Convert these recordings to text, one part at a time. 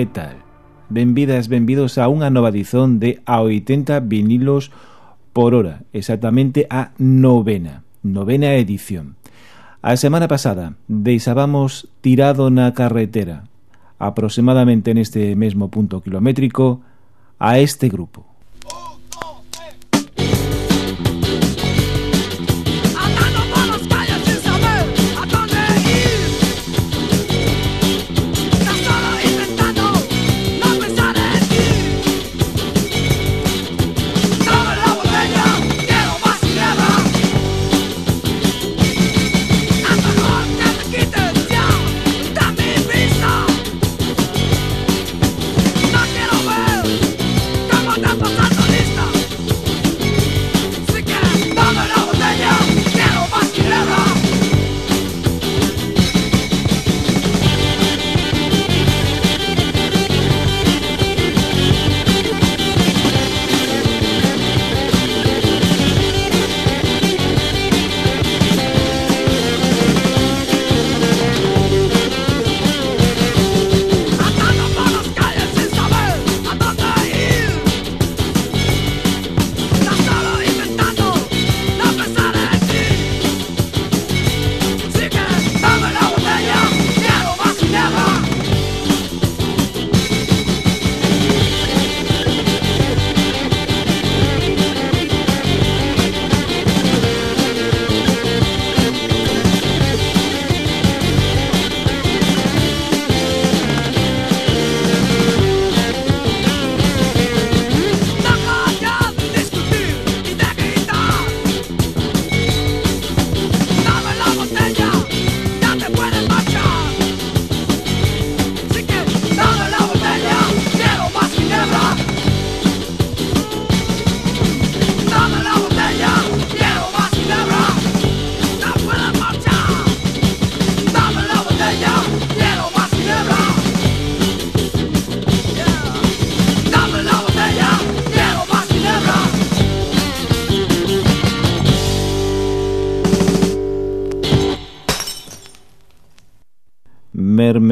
Que tal? Benvidas, benvidos a unha nova edición de A 80 vinilos por hora, exactamente a novena, novena edición. A semana pasada deixábamos tirado na carretera, aproximadamente neste mesmo punto kilométrico, a este grupo.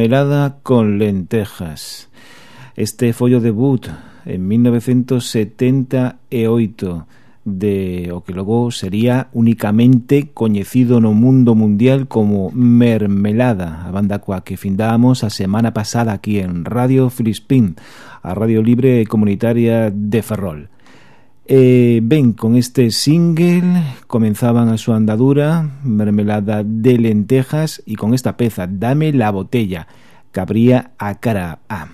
Mermelada con lentejas. Este foi o debut en 1978 de o que logo sería únicamente coñecido no mundo mundial como Mermelada, a banda coa que findábamos a semana pasada aquí en Radio Filispín, a Radio Libre Comunitaria de Ferrol. Eh, ben, con este single comenzaban a súa andadura Mermelada de lentejas e con esta peza Dame la botella que abría a cara A.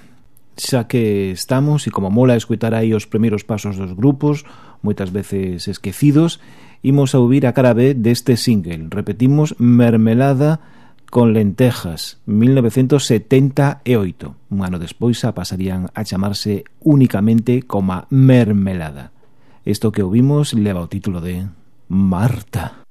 Xa que estamos e como mola escutar aí os primeiros pasos dos grupos moitas veces esquecidos imos a ouvir a cara B deste single. Repetimos Mermelada con lentejas 1978. Un ano despois a pasarían a chamarse únicamente como Mermelada. Esto que ouvimos leva o título de Marta.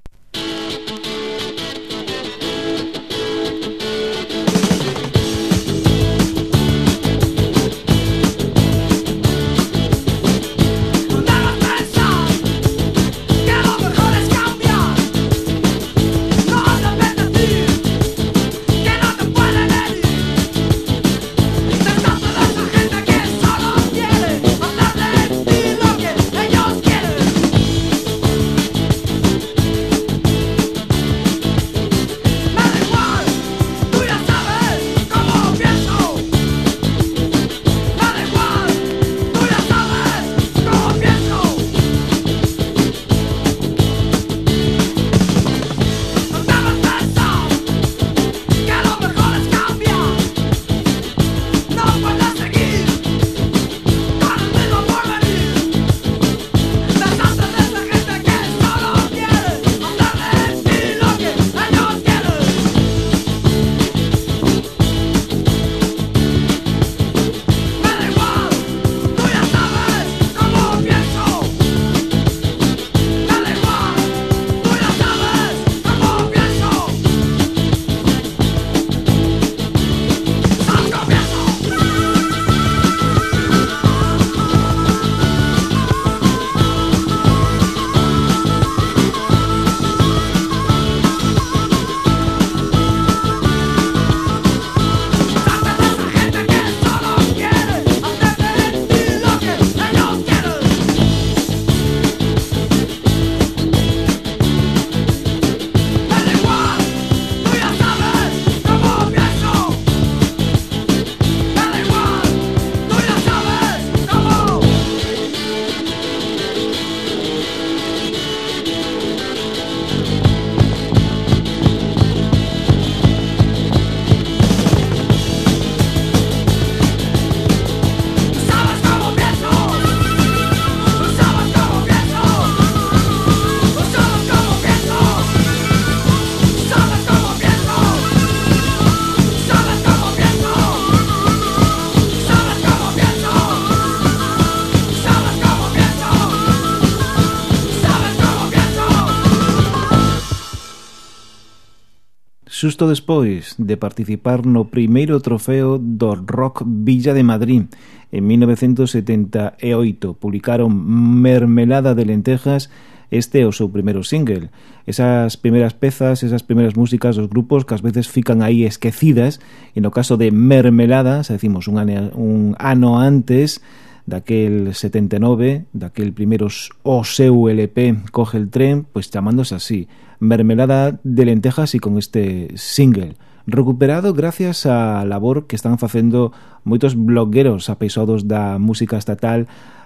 xusto despois de participar no primeiro trofeo do Rock Villa de Madrid. En 1978 publicaron Mermelada de Lentejas Este é o seu primeiro single. Esas primeiras pezas, esas primeiras músicas dos grupos que ás veces fican aí esquecidas, e no caso de Mermelada, xa decimos un, ano, un ano antes, daquel 79, daquel primeiro o seu LP coge el tren, pois chamándose así, Mermelada de Lentejas e con este single recuperado gracias á labor que están facendo moitos blogueros apeisados da música estatal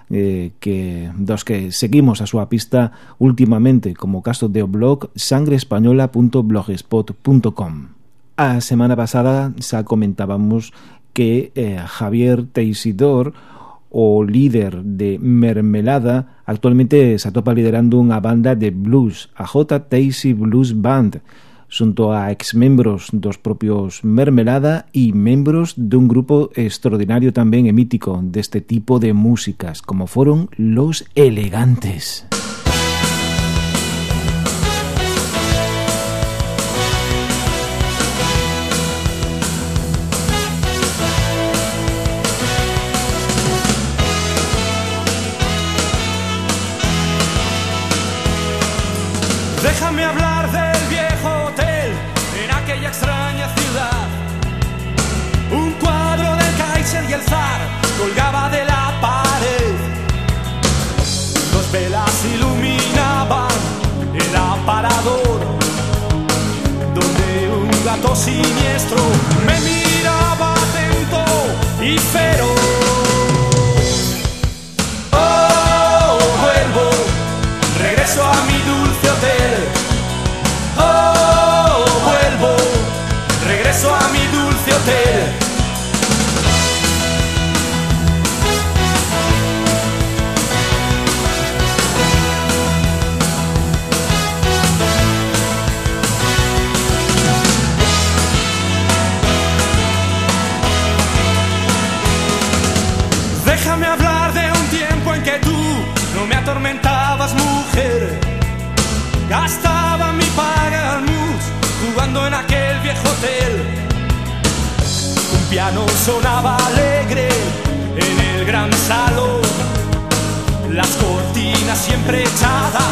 eh, que dos que seguimos a súa pista últimamente, como caso de o blog sangreespañola.blogspot.com. A semana pasada xa comentábamos que eh, Javier Teisidor o líder de Mermelada, actualmente se atopa liderando unha banda de blues, a J. Tacy Blues Band, xunto a exmembros dos propios Mermelada e membros dun grupo extraordinario tamén e mítico deste tipo de músicas, como foron Los Elegantes. Siniestro me miraba atento y feroz. Oh, vuelvo, regreso a mi dulce hotel. Oh, vuelvo, regreso a mi dulce hotel. Mujer. Gastaba mi paga al mus jugando en aquel viejo hotel. Un piano sonaba alegre en el gran salón. Las cortinas siempre echadas,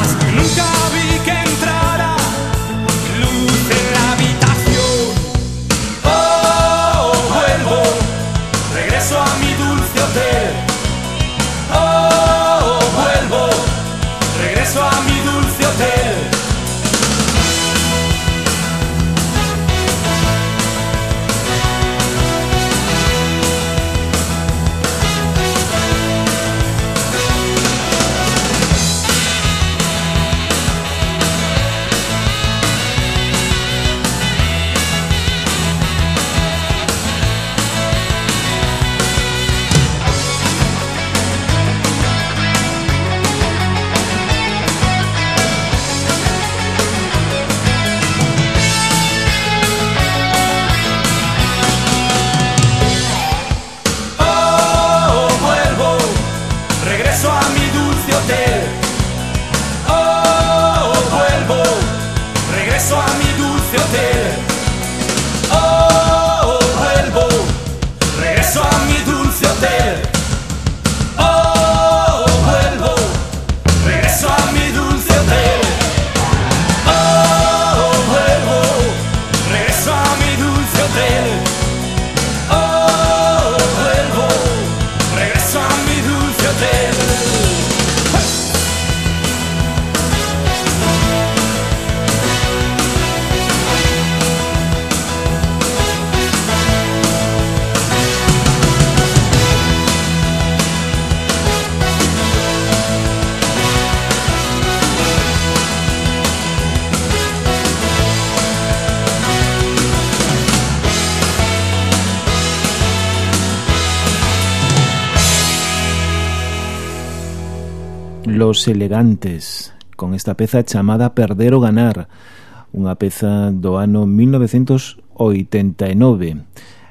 Los Elegantes, con esta peza chamada Perder o Ganar, unha peza do ano 1989,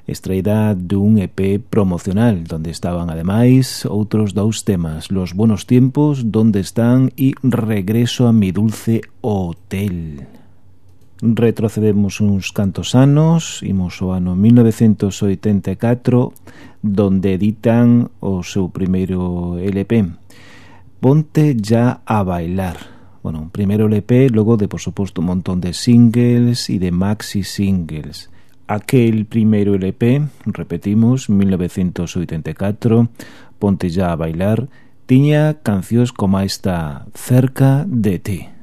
extraída dun EP promocional, donde estaban ademais outros dous temas, Los Buenos Tiempos, Donde Están e Regreso a mi Dulce Hotel. Retrocedemos uns cantos anos, imos ao ano 1984, donde editan o seu primeiro LP. Ponte ya a bailar. Bueno, un primero LP, logo luego de por supuesto un montón de singles y de maxi singles. Aquel primero LP, repetimos, 1984, Ponte ya a bailar, tiña cancións como esta Cerca de ti.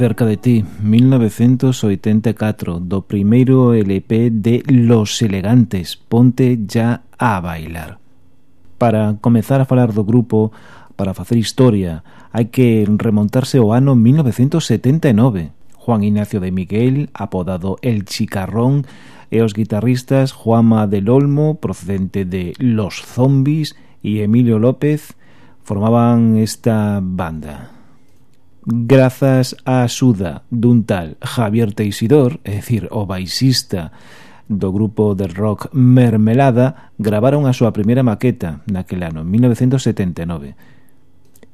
cerca de ti, 1984, do primeiro LP de Los Elegantes, Ponte ya a bailar. Para comezar a falar do grupo, para facer historia, hai que remontarse ao ano 1979. Juan Ignacio de Miguel, apodado El Chicarrón, e os guitarristas Juama del Olmo, procedente de Los Zombies, e Emilio López formaban esta banda grazas á axuda dun tal Javier Teixidor, é dicir, o baixista do grupo de rock Mermelada, gravaron a súa primeira maqueta naquele ano, 1979.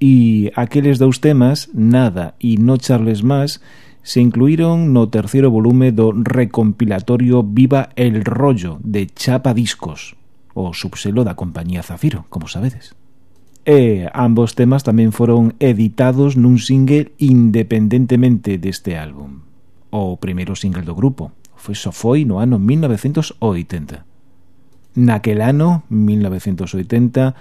E aqueles dous temas, Nada e No Charles Más, se incluíron no terceiro volume do recompilatorio Viva el Rollo de Chapa Discos, o subselo da compañía Zafiro, como sabedes e ambos temas tamén foron editados nun single independentemente deste álbum. O primeiro single do grupo foi só foi no ano 1980. Naquel ano, 1980,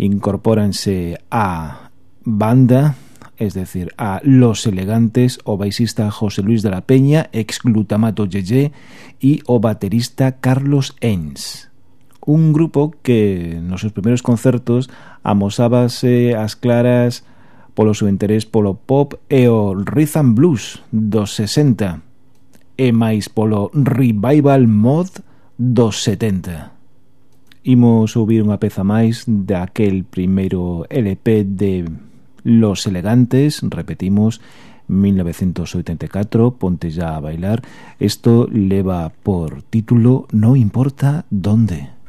incorpóranse a banda, es decir, a Los Elegantes, o baixista José Luis de la Peña, ex Glutamato Yeye, e o baterista Carlos Enns un grupo que nos seus primeiros concertos amosábase as claras polo seu interés polo pop e o rhythm blues dos 60 e máis polo revival mod dos 70. Imos ouvir unha peza máis daquel primeiro LP de Los Elegantes, repetimos, 1984, Ponte ya a bailar. Esto leva por título No importa dónde.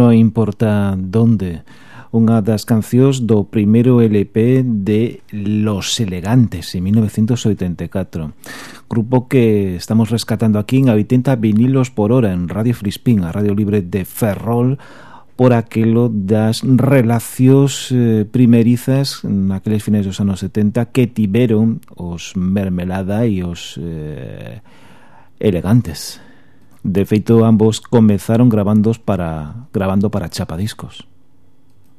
No importa donde unha das cancións do primeiro LP de Los Elegantes en 1984 grupo que estamos rescatando aquí en a 80 vinilos por hora en Radio Frispín, a Radio Libre de Ferrol por aquelo das relacións eh, primerizas naqueles finais dos anos 70 que tiveron os Mermelada e os eh, Elegantes. De feito, ambos comezaron grabando para, grabando para Chapadiscos.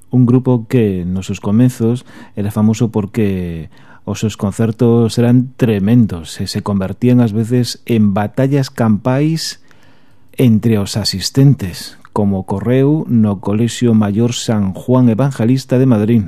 Un grupo que nos seus comezos era famoso porque os seus concertos eran tremendos e se convertían ás veces en batallas campais entre os asistentes, como correu no Colexio Mayor San Juan Evangelista de Madrid.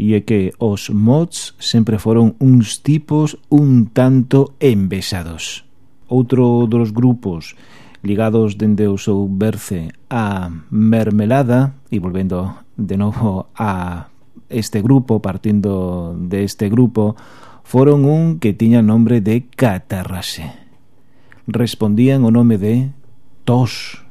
E é que os mods sempre foron uns tipos un tanto envesados. Outro dos grupos ligados dende o seu berce a Mermelada e volvendo de novo a este grupo, partindo de este grupo, foron un que tiña o nombre de Catarrase. Respondían o nome de Tos.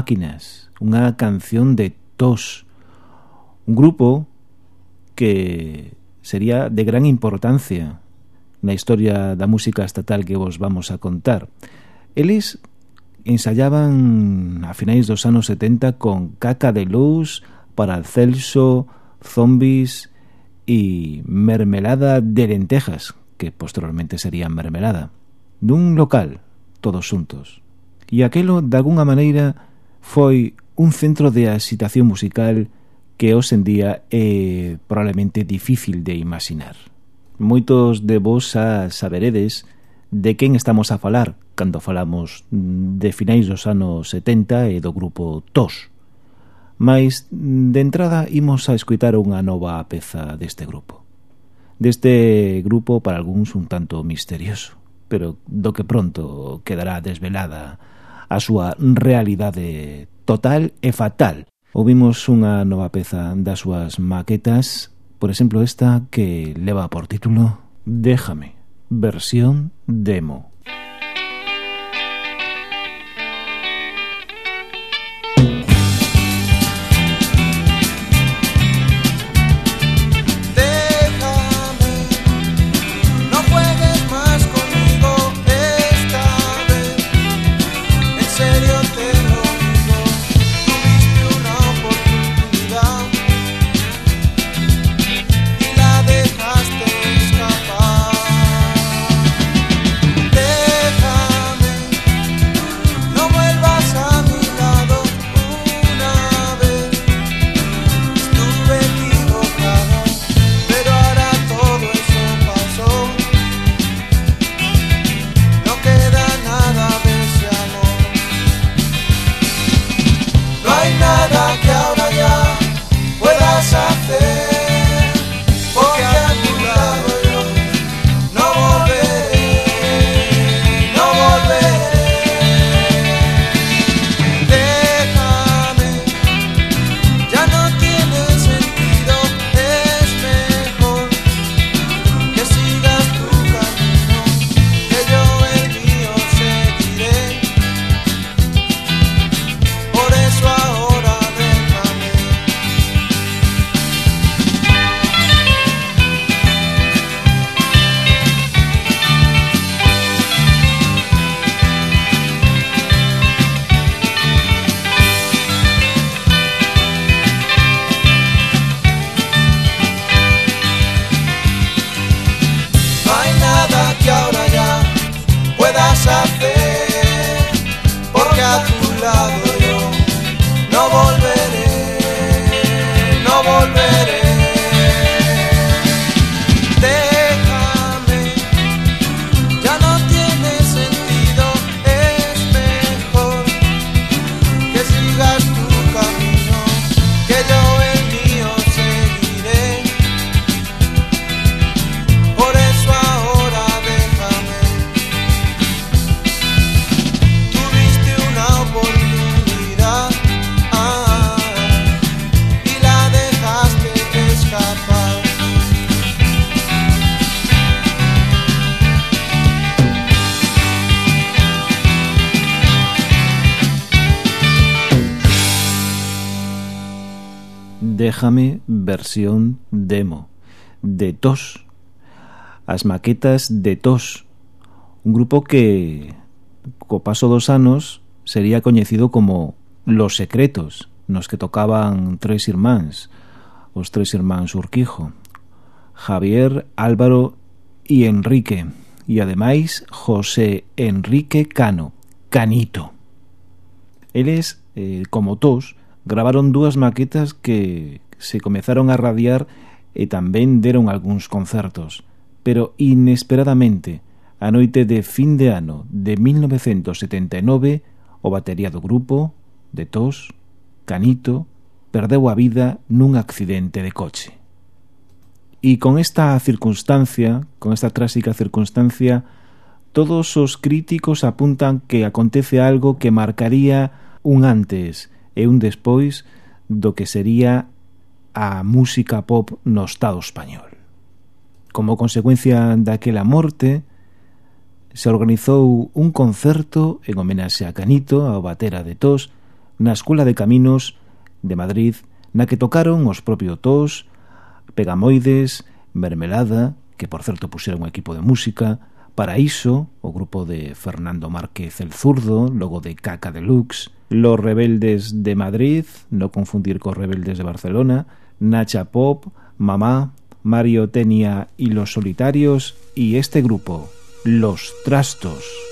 Máquinas, unha canción de Tos, un grupo que sería de gran importancia na historia da música estatal que vos vamos a contar. Eles ensayaban a finais dos anos 70 con Caca de Luz, Para Celso, Zombies e Mermelada de Lentejas, que posteriormente sería Mermelada, nun local, todos xuntos. E aquelo, de alguna maneira, foi un centro de excitación musical que hoxe hoxendía é probablemente difícil de imaginar. Moitos de vos xa saberedes de quen estamos a falar cando falamos de finais dos anos 70 e do grupo TOS. Mais, de entrada, imos a escutar unha nova peza deste grupo. Deste grupo, para algúns, un tanto misterioso, pero do que pronto quedará desvelada a súa realidade total e fatal. Ouvimos unha nova peza das súas maquetas, por exemplo esta que leva por título Déjame, versión demo. Déjame versión demo. De Tos, as maquetas de Tos, un grupo que co paso dos anos sería coñecido como Los Secretos, nos que tocaban tres irmáns, os tres irmáns Urquijo, Javier, Álvaro e Enrique, e ademais José Enrique Cano, Canito. Eles, eh, como tos, Gravaron dúas maquetas que se comezaron a radiar e tamén deron algúns concertos. Pero inesperadamente, a noite de fin de ano de 1979, o batería do grupo, de tos, Canito, perdeu a vida nun accidente de coche. E con esta circunstancia, con esta trásica circunstancia, todos os críticos apuntan que acontece algo que marcaría un antes e un despois do que sería a música pop no Estado español. Como consecuencia daquela morte, se organizou un concerto en homenaxe a Canito, ao batera de Tos, na Escola de Caminos de Madrid, na que tocaron os propios Tos, Pegamoides, Mermelada, que por certo puseron un equipo de música, Paraíso, o grupo de Fernando Márquez el Zurdo, logo de Caca Deluxe, Los Rebeldes de Madrid, no confundir con Rebeldes de Barcelona, Nacha Pop, Mamá, Mario Tenia y Los Solitarios, y este grupo, Los Trastos.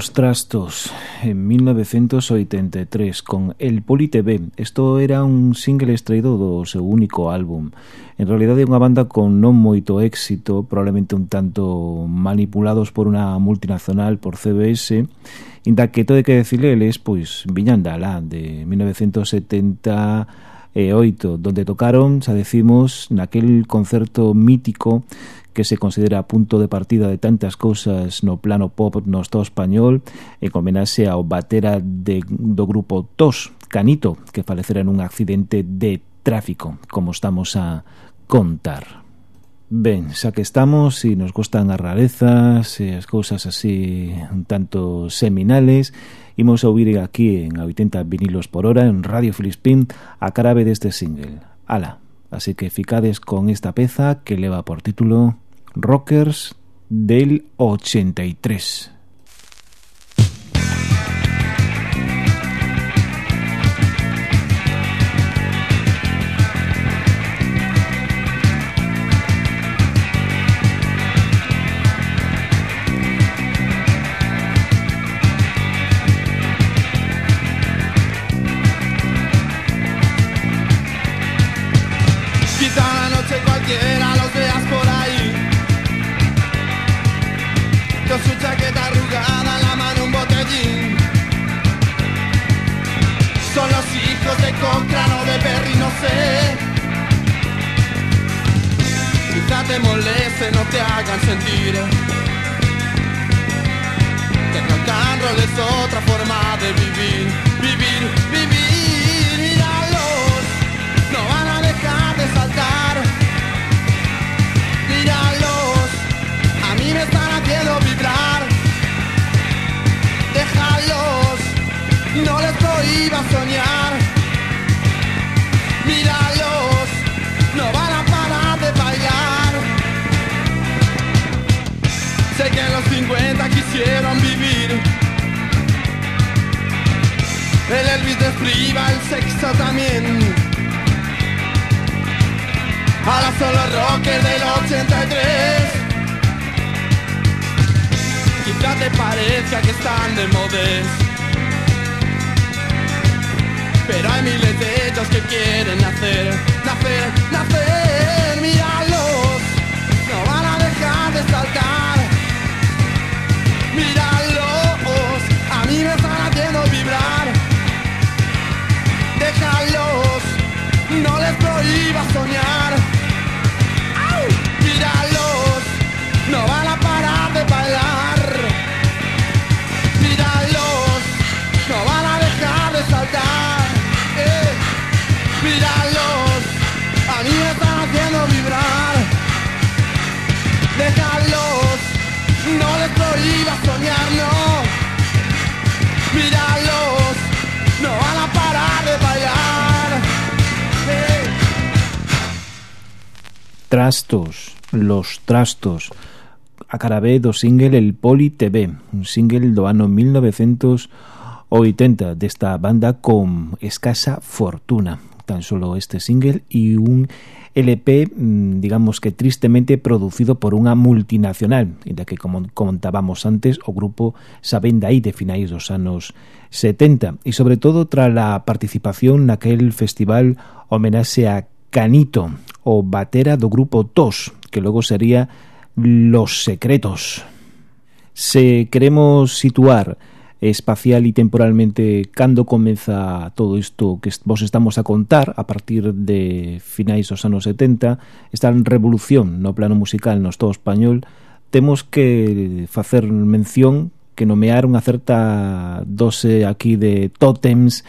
os trastos en 1983 con El Poli TV. Isto era un single extraído do seu único álbum. En realidade é unha banda con non moito éxito, probablemente un tanto manipulados por unha multinacional, por CBS, inda que todo que decirle eles, pois, viñan da lá, de 1978, donde tocaron, xa decimos, naquel concerto mítico que se considera punto de partida de tantas cousas no plano pop no Estado español e homenaxe ao batera de, do grupo TOS, Canito, que falecera nun accidente de tráfico, como estamos a contar. Ben, xa que estamos e nos gustan as rarezas e as cousas así un tanto seminales, imos a ouvir aquí en 80 vinilos por hora en Radio Filispín a carabe deste single. Ala! Así que ficades con esta peza que leva por título Rockers del 83 te moleste, no te hagan sentir que el rock es otra forma de vivir, vivir, vivir. Míralos, no van a dejar de saltar. Míralos, a mí me están haciendo vibrar. Déjalos, no les prohíba soñar. Los 50 quisieron vivir. El Elvis despriva el sexo también. Ahora son los rockers del 83. Quizá te parezca que están de modes. Pero hay miles de ellos que quieren nacer, nacer, nacer. Míralos, no van a dejar de saltar. No les prohíba soñar. Míralos, no van a parar de bailar. Míralos, no van a dejar de saltar. Eh. Míralos, a mí me están haciendo vibrar. Déjalos no les prohíba soñar, no. Míralos, trastos, los trastos, a carabé do single El Poli TV, un single do ano 1980 desta banda con escasa fortuna. Tan solo este single e un LP, mm, digamos que tristemente producido por unha multinacional, en da que como contábamos antes, o grupo sabenda aí de finais dos anos 70, e sobre todo tra a participación naquel festival homenaxe a Canito, o batera do grupo Tos, que logo sería Los Secretos. Se queremos situar espacial e temporalmente cando comeza todo isto que vos estamos a contar a partir de finais dos anos 70 esta revolución no plano musical no Estado español temos que facer mención que nomear unha certa dose aquí de tótems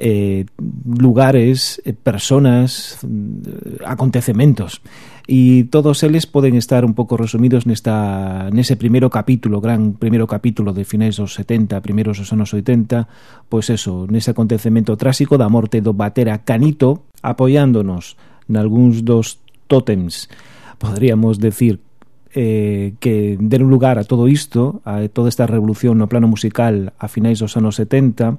eh, lugares, eh, personas, mm, eh, acontecementos. E todos eles poden estar un pouco resumidos nesta, nese primeiro capítulo, gran primeiro capítulo de finais dos 70, primeiros dos anos 80, pois eso, nese acontecemento trásico da morte do batera Canito, apoiándonos nalgúns dos tótems, poderíamos decir, eh, que deron lugar a todo isto, a toda esta revolución no plano musical a finais dos anos 70,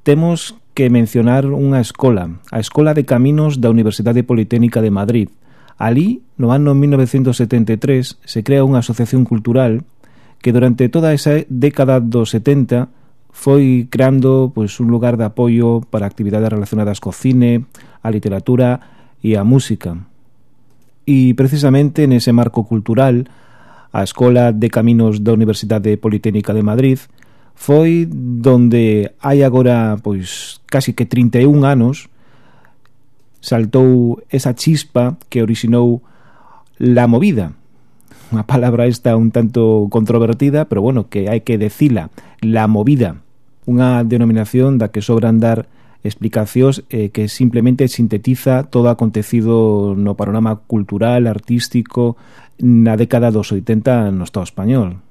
temos que mencionar unha escola, a Escola de Caminos da Universidade Politécnica de Madrid. Alí, no ano 1973, se crea unha asociación cultural que durante toda esa década dos 70 foi creando pois, un lugar de apoio para actividades relacionadas co cine, a literatura e a música. E precisamente nese marco cultural, a Escola de Caminos da Universidade Politécnica de Madrid foi donde hai agora pois casi que 31 anos saltou esa chispa que orixinou la movida. Unha palabra esta un tanto controvertida, pero bueno, que hai que decila, la movida, unha denominación da que sobran dar explicacións eh, que simplemente sintetiza todo acontecido no panorama cultural, artístico, na década dos 80 no Estado español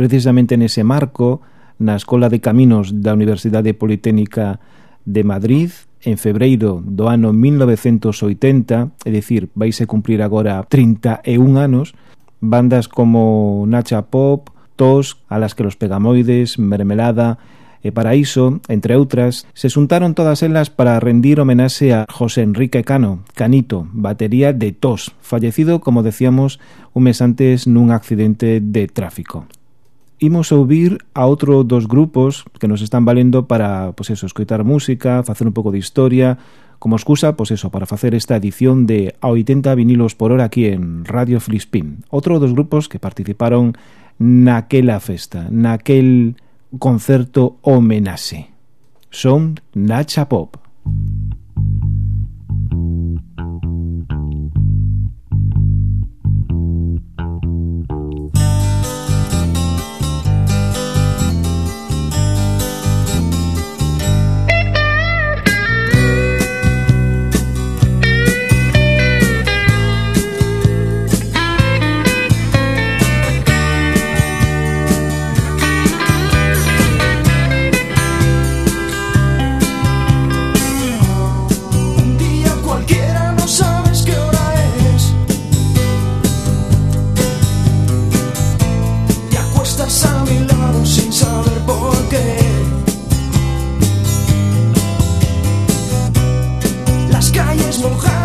precisamente nese marco na Escola de Caminos da Universidade Politécnica de Madrid en febreiro do ano 1980, é dicir, vaise cumprir agora 31 anos, bandas como Nacha Pop, Tos, A las que los pegamoides, Mermelada e Paraíso, entre outras, se xuntaron todas elas para rendir homenaxe a José Enrique Cano, Canito, batería de Tos, fallecido, como decíamos, un mes antes nun accidente de tráfico imos ouvir a outro dos grupos que nos están valendo para, pois eso, escoitar música, facer un pouco de historia, como excusa, pois eso, para facer esta edición de A 80 vinilos por hora aquí en Radio Flispín. Outro dos grupos que participaron naquela festa, naquel concerto homenaxe. Son Nacha Pop. Música Morrer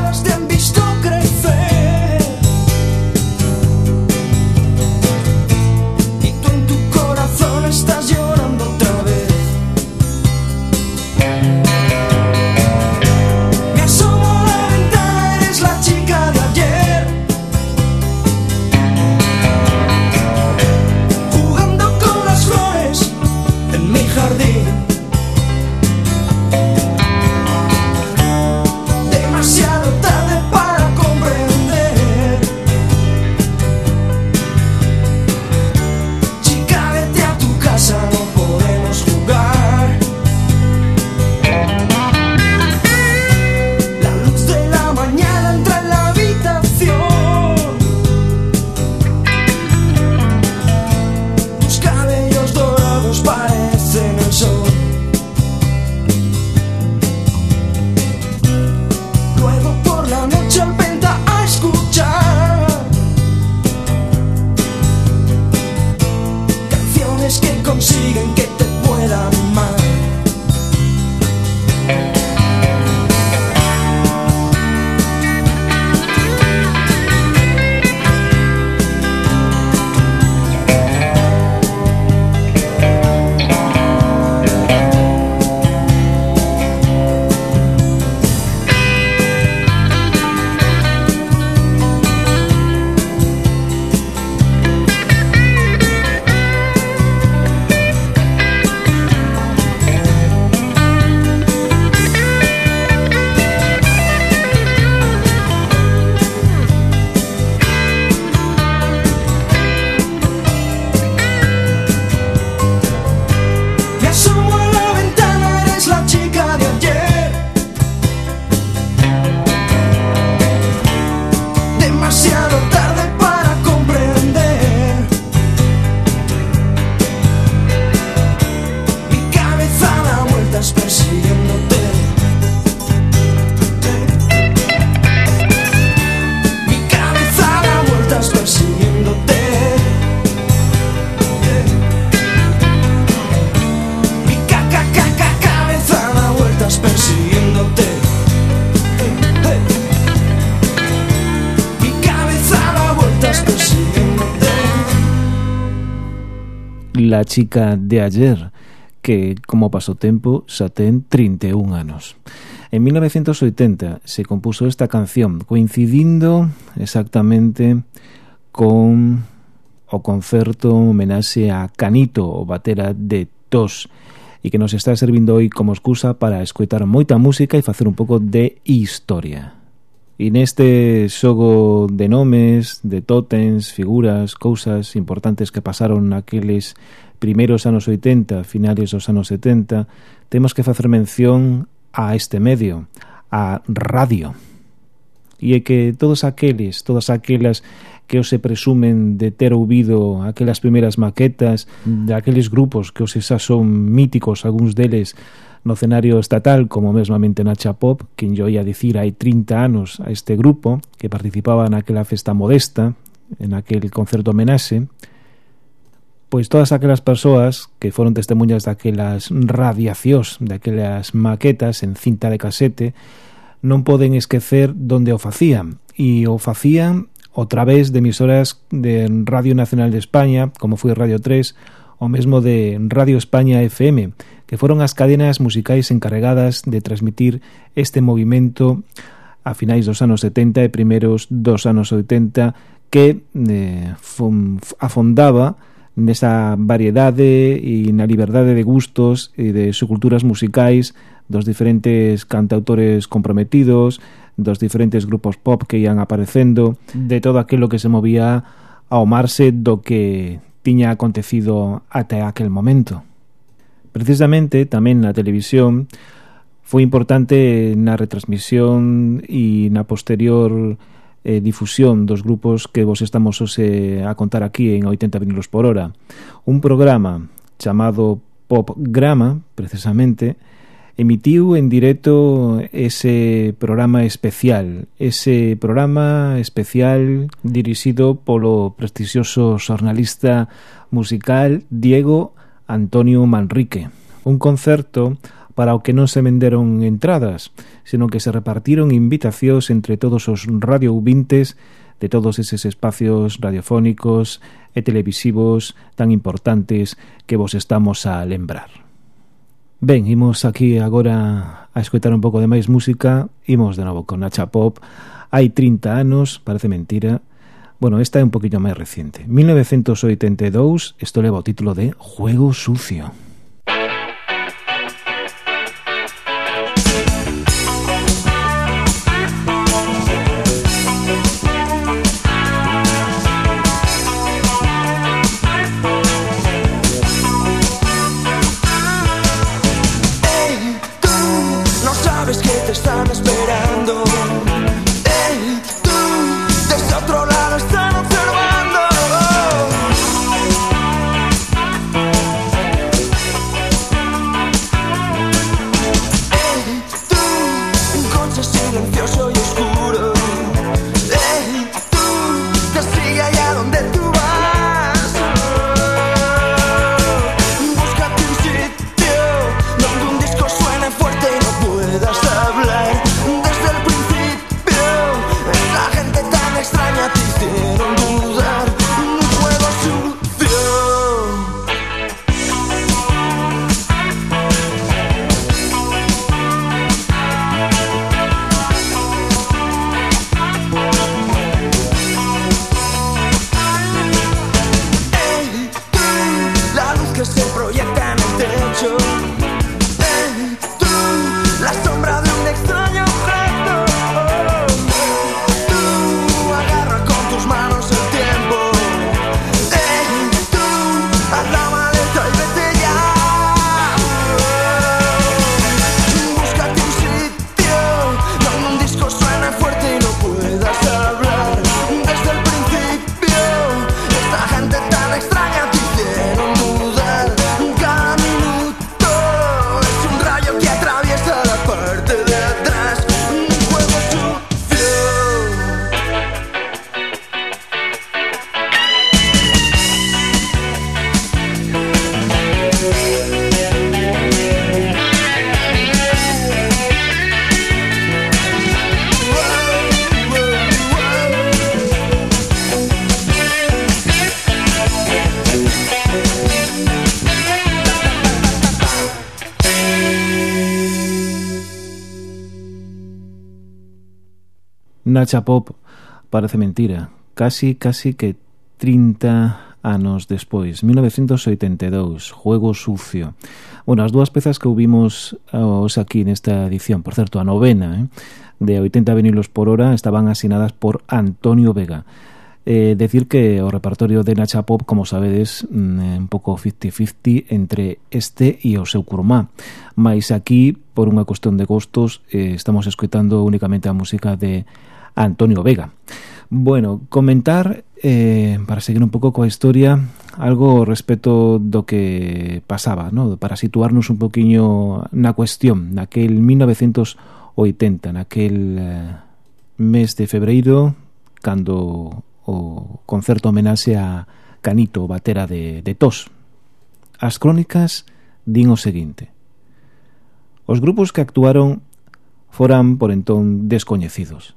chica de ayer que, como pasó tempo, xa ten 31 anos. En 1980 se compuso esta canción, coincidindo exactamente con o concerto homenaxe a Canito, o batera de Tos, e que nos está servindo hoy como excusa para escoitar moita música e facer un pouco de historia. E neste xogo de nomes, de tótens, figuras, cousas importantes que pasaron naqueles primeiros anos 80, finales dos anos 70, temos que facer mención a este medio, a radio. E é que todos aqueles, todas aquelas que os se presumen de ter ouvido aquelas primeiras maquetas daqueles grupos que os xa son míticos, algúns deles no escenario estatal, como mesmamente Nacha Pop, que yo ia dicir hai 30 anos a este grupo, que participaba naquela festa modesta, en aquel concerto homenaxe, pois todas aquelas persoas que foron testemunhas daquelas radiacións, daquelas maquetas en cinta de casete, non poden esquecer donde o facían, e o facían o través de emisoras de Radio Nacional de España, como foi Radio 3, o mesmo de Radio España FM, que foron as cadenas musicais encarregadas de transmitir este movimento a finais dos anos 70 e primeiros dos anos 80 que eh, afondaba nesa variedade e na liberdade de gustos e de subculturas musicais dos diferentes cantautores comprometidos, dos diferentes grupos pop que ian aparecendo, de todo aquilo que se movía ao marse do que tiña acontecido até aquel momento. Precisamente, tamén na televisión, foi importante na retransmisión e na posterior eh, difusión dos grupos que vos estamos ose a contar aquí en 80 vinilos por hora. Un programa chamado Popgrama, precisamente, emitiu en directo ese programa especial, ese programa especial dirixido polo prestixioso xornalista musical Diego Antonio Manrique. Un concerto para o que non se venderon entradas, senón que se repartiron invitacións entre todos os radioubintes de todos eses espacios radiofónicos e televisivos tan importantes que vos estamos a lembrar. Ben, imos aquí agora a escoitar un pouco de máis música. Imos de novo con Nacha Pop. Hai 30 anos, parece mentira. Bueno, esta é un poquinho máis reciente. 1982, isto leva o título de Juego Sucio. Nacha Pop parece mentira. Casi, casi que 30 anos despois, 1982, Juego Sucio. Bueno, as dúas pezas que ouvimos oh, os aquí nesta edición, por certo, a novena, eh, de 80 vinilos por hora, estaban asinadas por Antonio Vega. Eh, decir que o repertorio de Nacha Pop, como sabedes, mm, un pouco 50-50 entre este e o seu curmá. Mais aquí, por unha cuestión de gostos, eh, estamos escoitando únicamente a música de Antonio Vega. Bueno, comentar, eh, para seguir un pouco coa historia, algo respecto do que pasaba, ¿no? para situarnos un poquinho na cuestión, naquel 1980, naquel eh, mes de febreiro, cando o concerto homenaxe a Canito, batera de, de Tos. As crónicas din o seguinte. Os grupos que actuaron foran por entón descoñecidos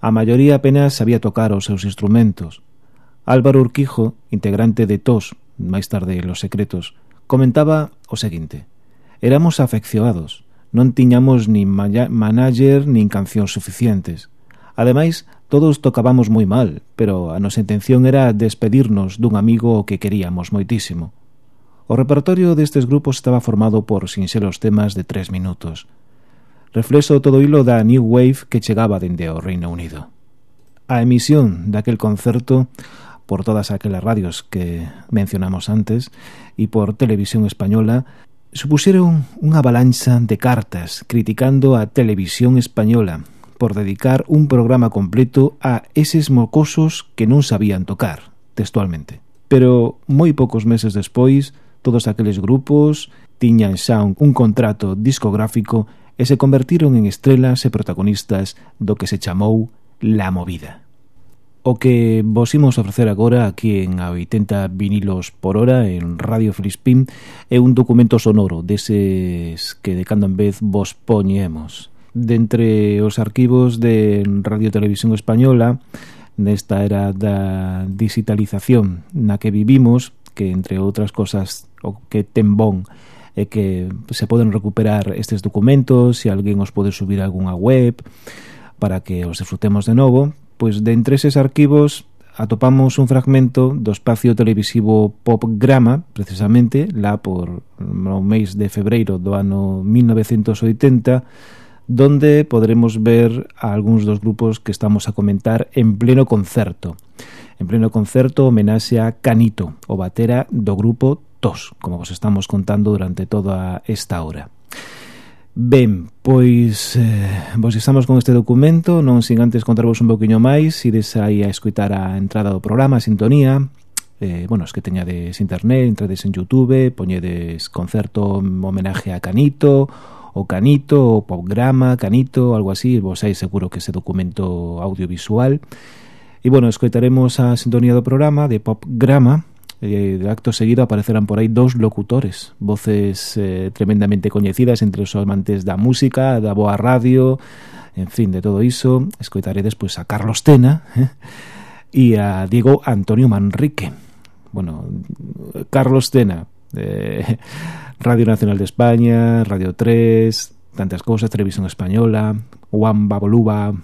A maioría apenas sabía tocar os seus instrumentos. Álvaro Urquijo, integrante de TOS, máis tarde Los Secretos, comentaba o seguinte. Éramos afeccionados. Non tiñamos nin manager nin cancións suficientes. Ademais, todos tocábamos moi mal, pero a nosa intención era despedirnos dun amigo que queríamos moitísimo. O repertorio destes grupos estaba formado por sinxelos temas de tres minutos, reflexo todo hilo da New Wave que chegaba dende o Reino Unido. A emisión daquel concerto por todas aquelas radios que mencionamos antes e por televisión española supuxeron unha avalancha de cartas criticando a televisión española por dedicar un programa completo a eses mocosos que non sabían tocar, textualmente. Pero moi pocos meses despois, todos aqueles grupos tiñan xa un contrato discográfico e se convertiron en estrelas e protagonistas do que se chamou La Movida. O que vos imos ofrecer agora aquí en a 80 vinilos por hora en Radio Frispín é un documento sonoro deses que de cando en vez vos poñemos. Dentre os arquivos de Radio Televisión Española nesta era da digitalización na que vivimos, que entre outras cosas o que ten bon e que se poden recuperar estes documentos, se alguén os pode subir a algunha web para que os disfrutemos de novo, pois de entre eses arquivos atopamos un fragmento do espacio televisivo Popgrama, precisamente, lá por o mês de febreiro do ano 1980, donde poderemos ver a algúns dos grupos que estamos a comentar en pleno concerto. En pleno concerto homenaxe a Canito, o batera do grupo tos, como vos estamos contando durante toda esta hora. Ben, pois eh, vos estamos con este documento, non sin antes contarvos un boquiño máis, ides aí a escutar a entrada do programa, a sintonía, eh, bueno, es que teñades internet, entrades en Youtube, poñedes concerto homenaje a Canito, o Canito, o programa Canito, algo así, vos hai seguro que ese documento audiovisual. E bueno, escoitaremos a sintonía do programa de Popgrama, Eh, de acto seguido aparecerán por aí dous locutores, voces eh, tremendamente coñecidas entre os amantes da música, da boa radio, en fin, de todo iso, escoitaredes pois a Carlos Tena eh, e a Diego Antonio Manrique. Bueno, Carlos Tena, eh, Radio Nacional de España, Radio 3, tantas cousas, Televisión Española, Juan Baboluba,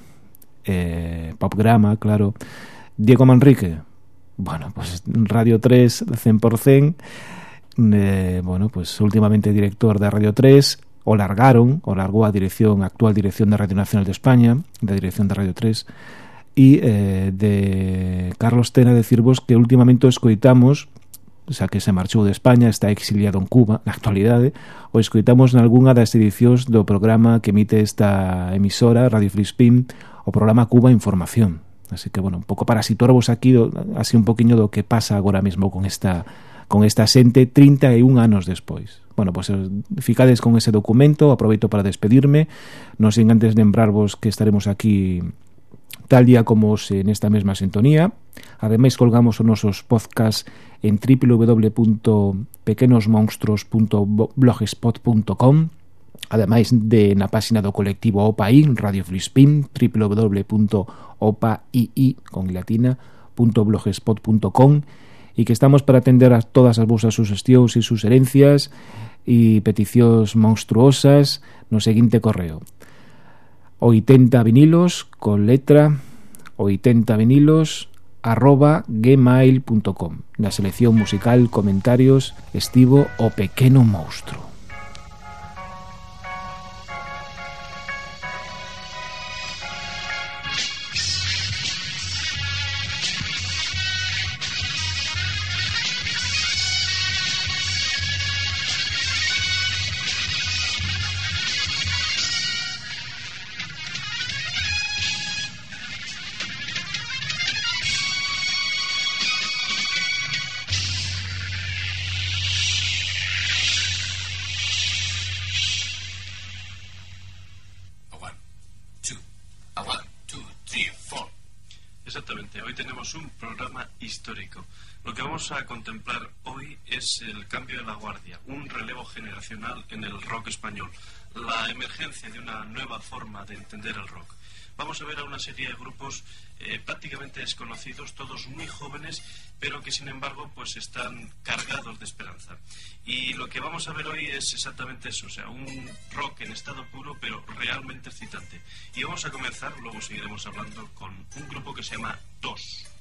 eh, Popgrama, claro, Diego Manrique, bueno, pues Radio 3 100%, eh, bueno, pues últimamente director de Radio 3, o largaron, o largou a dirección, actual dirección da Radio Nacional de España, da dirección de Radio 3, e eh, de Carlos Tena decirvos que últimamente escoitamos xa que se marchou de España, está exiliado en Cuba, na actualidade, o escoitamos nalgúna das edicións do programa que emite esta emisora, Radio Frispín, o programa Cuba Información, Así que, bueno, un pouco para situarvos aquí do, así un poquinho do que pasa agora mesmo con esta con esta xente 31 anos despois. Bueno, pois pues, ficades con ese documento, aproveito para despedirme, non sin antes lembrarvos que estaremos aquí tal día como se nesta mesma sintonía. Ademais, colgamos os nosos podcast en www.pequenosmonstros.blogspot.com Ademais de na páxina do colectivo OPAI, Radio Flispín, www.opaii con latina.blogspot.com e que estamos para atender a todas as vosas suxestións e suxerencias e peticións monstruosas no seguinte correo 80 vinilos con letra 80 vinilos arroba gmail.com Na selección musical, comentarios, estivo o pequeno monstruo. Vamos a contemplar hoy es el cambio de la guardia, un relevo generacional en el rock español, la emergencia de una nueva forma de entender el rock. Vamos a ver a una serie de grupos eh, prácticamente desconocidos, todos muy jóvenes, pero que sin embargo pues están cargados de esperanza. Y lo que vamos a ver hoy es exactamente eso, o sea, un rock en estado puro, pero realmente excitante. Y vamos a comenzar, luego seguiremos hablando con un grupo que se llama Dos.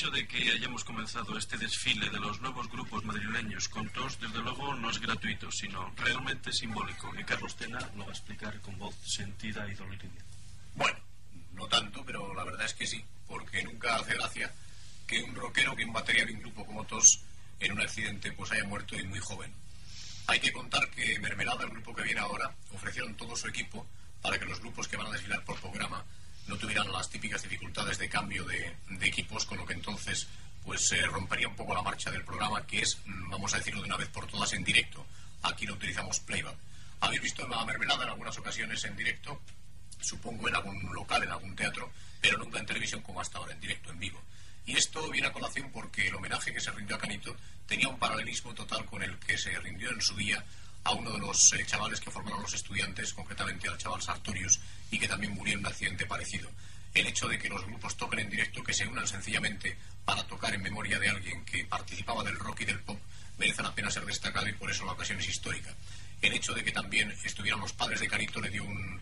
Hecho de que hayamos comenzado este desfile de los nuevos grupos madrileños con tos, desde luego no es gratuito, sino realmente simbólico. Y Carlos Tena lo va a explicar con voz sentida y dolorida. Bueno, no tanto, pero la verdad es que sí, porque nunca hace gracia que un rockero, que un batería de un grupo como TOS, en un accidente pues haya muerto y muy joven. Hay que contar que Mermelada, el grupo que viene ahora, ofrecieron todo su equipo para que los grupos que van a desfilar por programa no tuvieran las típicas dificultades de cambio de, equipos, con lo que entonces pues se rompería un poco la marcha del programa, que es, mm, vamos a decirlo de una vez por todas, en directo. Aquí no utilizamos playback. Habéis visto la mermelada en algunas ocasiones en directo, supongo en algún local, en algún teatro, pero nunca en televisión como hasta ahora, en directo, en vivo. Y esto viene a colación porque el homenaje que se rindió a Canito tenía un paralelismo total con el que se rindió en su día a uno de los eh, chavales que formaron los estudiantes, concretamente al chaval Sartorius, y que también murió en un accidente parecido. El hecho de que los grupos toquen en directo, que se unan sencillamente para tocar en memoria de alguien que participaba del rock y del pop, merece la pena ser destacado y por eso la ocasión es histórica. El hecho de que también estuvieran los padres de Carito le dio un,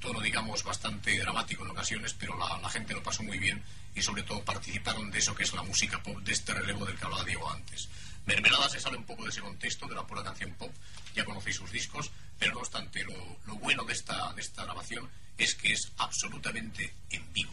tono, digamos, bastante dramático en ocasiones, pero la, la, gente lo pasó muy bien y sobre todo participaron de eso que es la música pop, de este relevo del que hablaba Diego antes. Mermelada se sale un poco de ese contexto, de la pura canción pop, ya conocéis sus discos, pero no obstante, lo, bueno de esta, de esta grabación es que es absolutamente en vivo.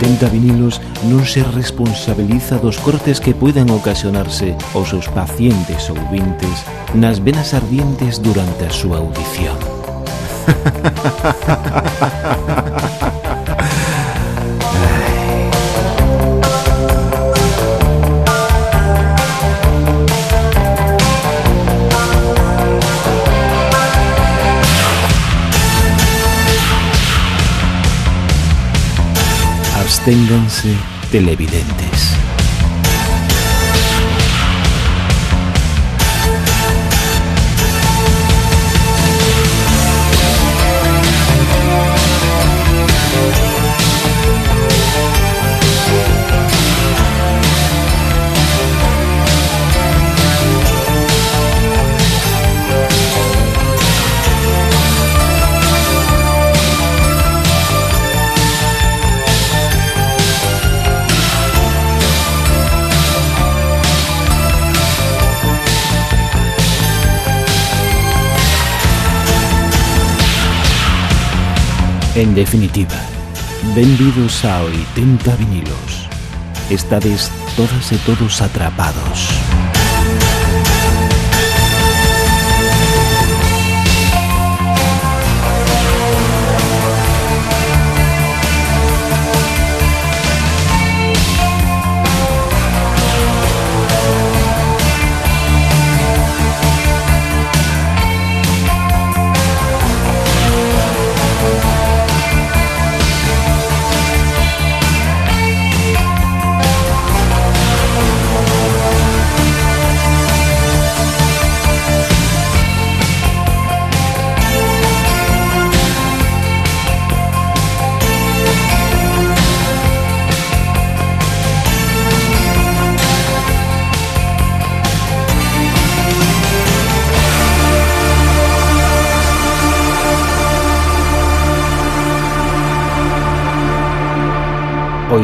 70 vinilos non se responsabiliza dos cortes que poidan ocasionarse aos seus pacientes ou vintes nas venas ardientes durante a súa audición. Absténganse televidentes. En definitiva, benvidos a 80 vinilos. Estades todas e todos atrapados.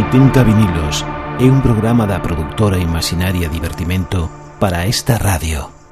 Tinta Vinilos é un programa da productora Imaginaria Divertimento para esta radio.